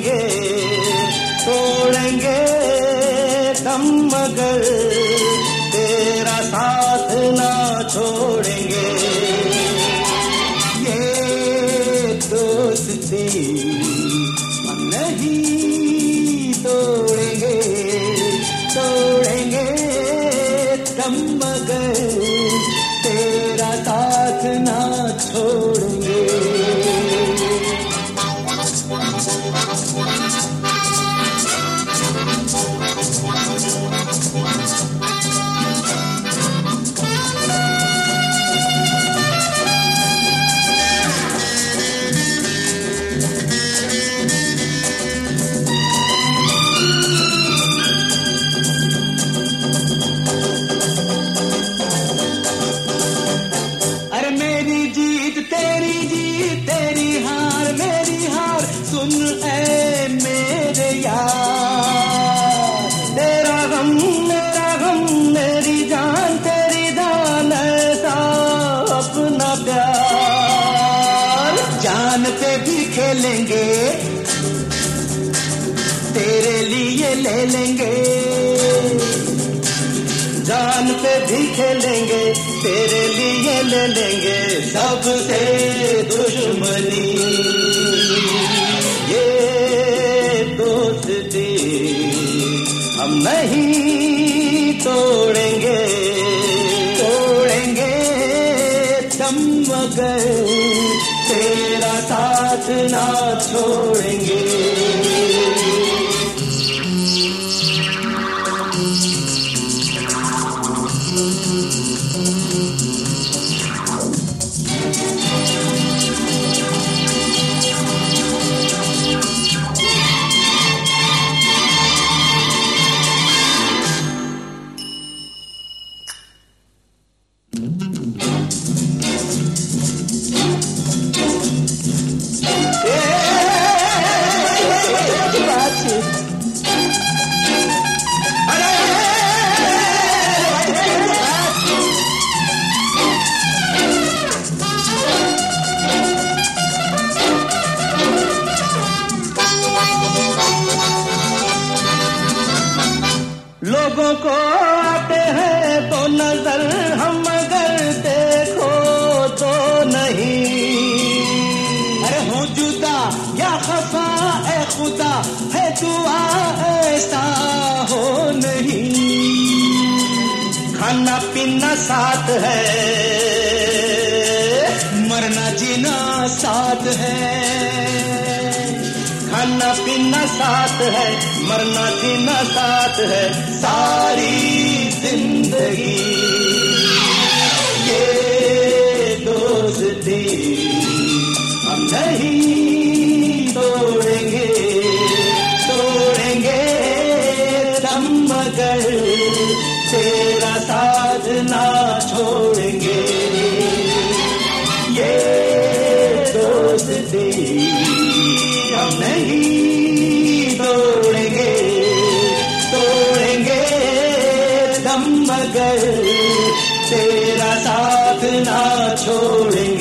तोड़ेंगे तोड़ेंगे दम मगर। तेरा साथ ना छोड़ेंगे। ये दोस्ती नहीं तोड़ेंगे तोड़ेंगे दम मैदान पे भी खेलेंगे। तेरे लिए ले लेंगे। जान पे भी खेलेंगे, तेरे लिए ले लेंगे सबसे दुश्मनी। ये दोस्ती ना छोड़ेंगे। लोगों को आते हैं तो नज़र हम अगर देखो तो नहीं। अरे हो जुदा, या खफा है खुदा, है दुआ ऐसा हो नहीं। खाना पीना साथ है, मरना जीना साथ है। खाना पीना साथ है, मरना जीना साथ है, सारी ज़िंदगी। ये दोस्ती हम नहीं तोड़ेंगे तोड़ेंगे दम मगर। तेरा साथ ना छोड़ेंगे। ये दोस्ती पैगंबर तेरा साथ ना छोड़ेंगे।